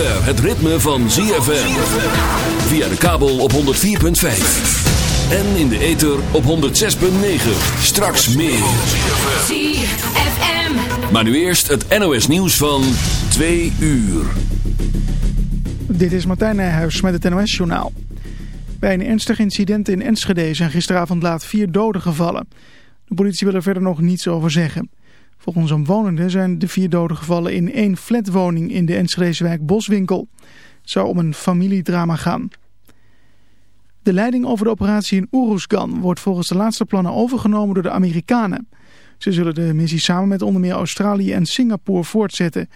Zover het ritme van ZFM. Via de kabel op 104.5. En in de ether op 106.9. Straks meer. ZFM. Maar nu eerst het NOS nieuws van 2 uur. Dit is Martijn Nijhuis met het NOS-journaal. Bij een ernstig incident in Enschede zijn gisteravond laat vier doden gevallen. De politie wil er verder nog niets over zeggen. Volgens omwonenden zijn de vier doden gevallen in één flatwoning in de Enschedese wijk Boswinkel. Het zou om een familiedrama gaan. De leiding over de operatie in Uruzgan wordt volgens de laatste plannen overgenomen door de Amerikanen. Ze zullen de missie samen met onder meer Australië en Singapore voortzetten.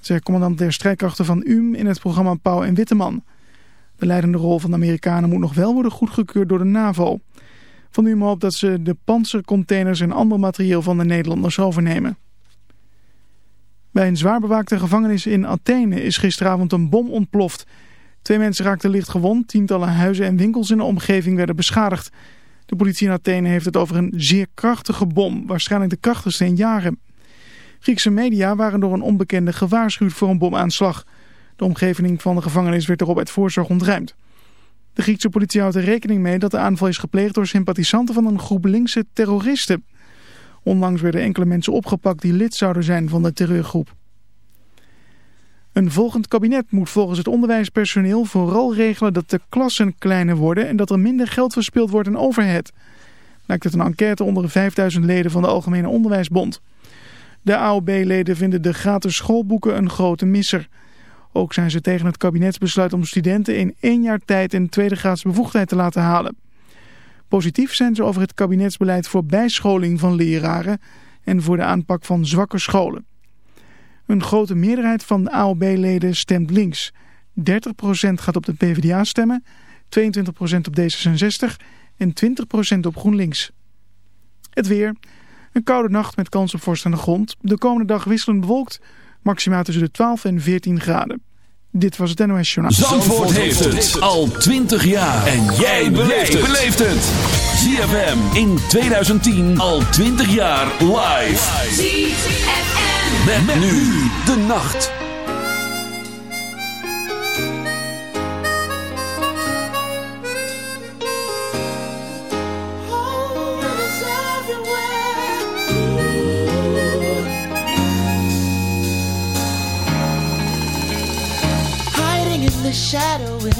Zij commandant der strijdkrachten van UM in het programma Pauw en Witteman. De leidende rol van de Amerikanen moet nog wel worden goedgekeurd door de NAVO. Van UM hoopt dat ze de panzercontainers en ander materieel van de Nederlanders overnemen. Bij een zwaar bewaakte gevangenis in Athene is gisteravond een bom ontploft. Twee mensen raakten licht gewond, tientallen huizen en winkels in de omgeving werden beschadigd. De politie in Athene heeft het over een zeer krachtige bom, waarschijnlijk de krachtigste in jaren. Griekse media waren door een onbekende gewaarschuwd voor een bomaanslag. De omgeving van de gevangenis werd erop uit voorzorg ontruimd. De Griekse politie houdt er rekening mee dat de aanval is gepleegd door sympathisanten van een groep linkse terroristen. Onlangs werden enkele mensen opgepakt die lid zouden zijn van de terreurgroep. Een volgend kabinet moet volgens het onderwijspersoneel vooral regelen dat de klassen kleiner worden en dat er minder geld verspild wordt aan overhead. Lijkt het een enquête onder de 5000 leden van de Algemene Onderwijsbond. De AOB-leden vinden de gratis schoolboeken een grote misser. Ook zijn ze tegen het kabinetsbesluit om studenten in één jaar tijd een tweede graads bevoegdheid te laten halen. Positief zijn ze over het kabinetsbeleid voor bijscholing van leraren en voor de aanpak van zwakke scholen. Een grote meerderheid van de AOB-leden stemt links. 30% gaat op de PvdA stemmen, 22% op D66 en 20% op GroenLinks. Het weer. Een koude nacht met kans op vorst aan de grond. De komende dag wisselend bewolkt. Maximaal tussen de 12 en 14 graden. Dit was het NOS Journaal. Zandvoort heeft het al 20 jaar. En jij beleeft het. ZFM in 2010 al 20 jaar live. ZFM. Met, met nu de nacht.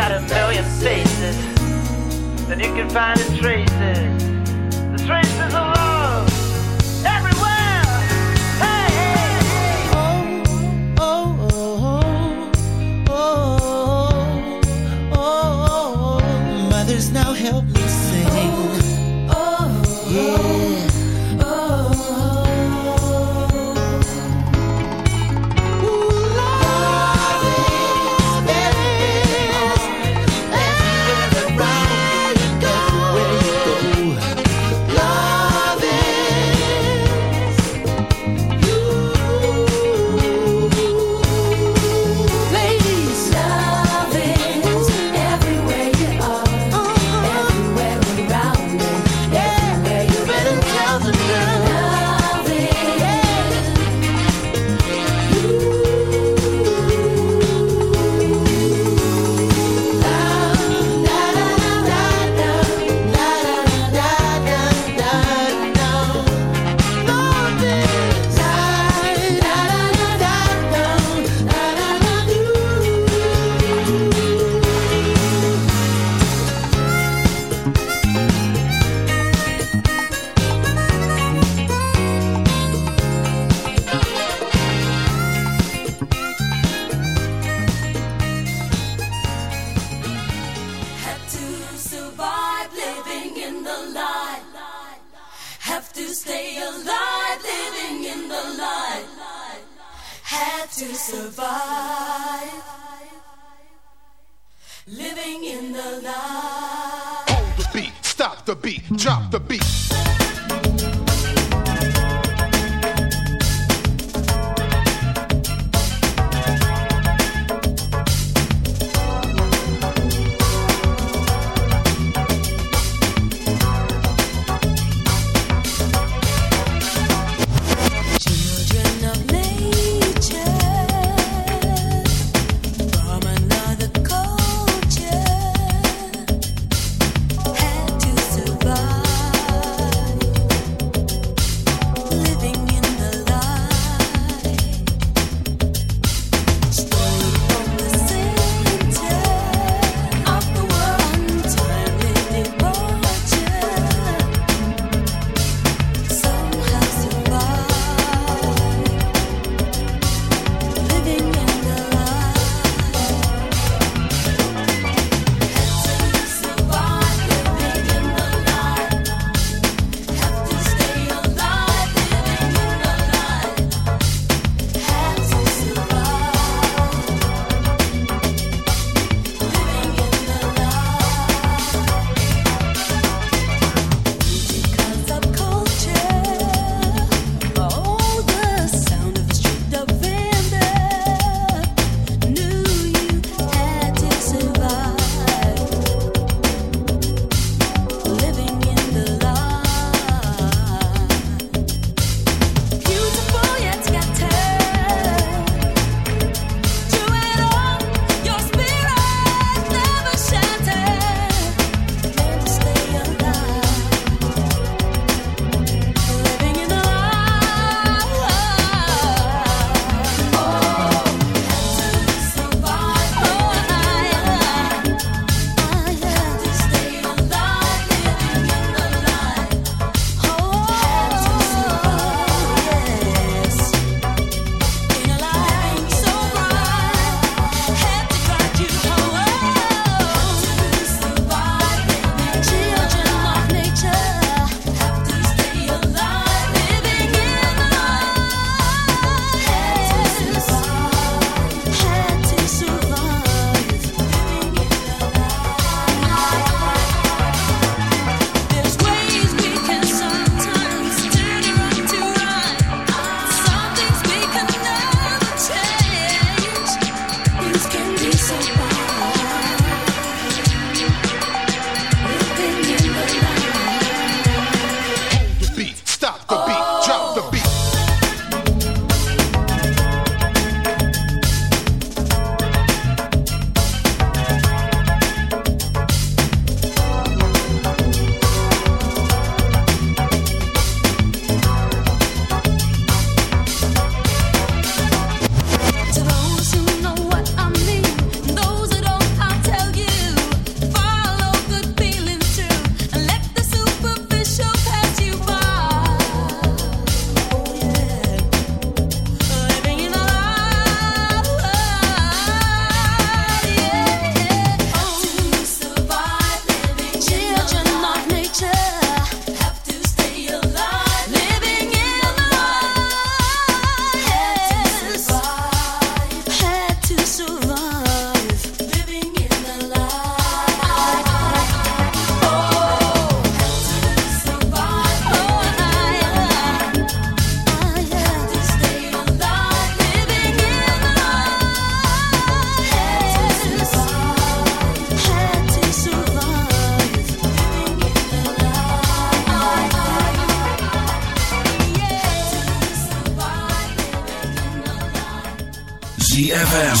Got a million faces, then you can find the traces. The traces of love. Drop.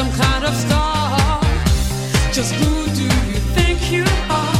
some kind of star. Just who do you think you are?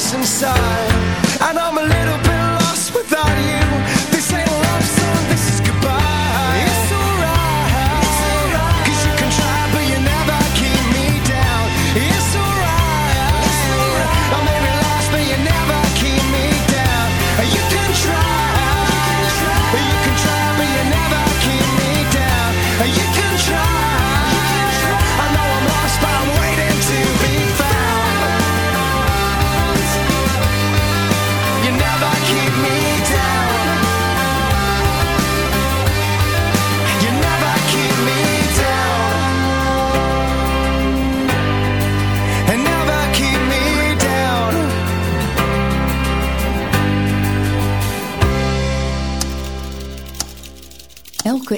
Inside.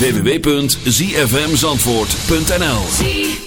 www.zfmzandvoort.nl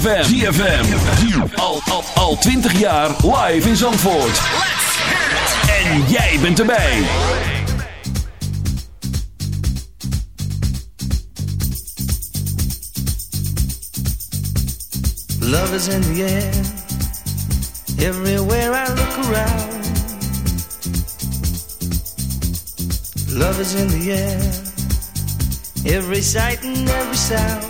ZFM. ZFM. Al, al, al 20 jaar live in Zandvoort. En jij bent erbij. Love is in the air. Everywhere I look around. Love is in the air. Every sight and every sound.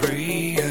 free.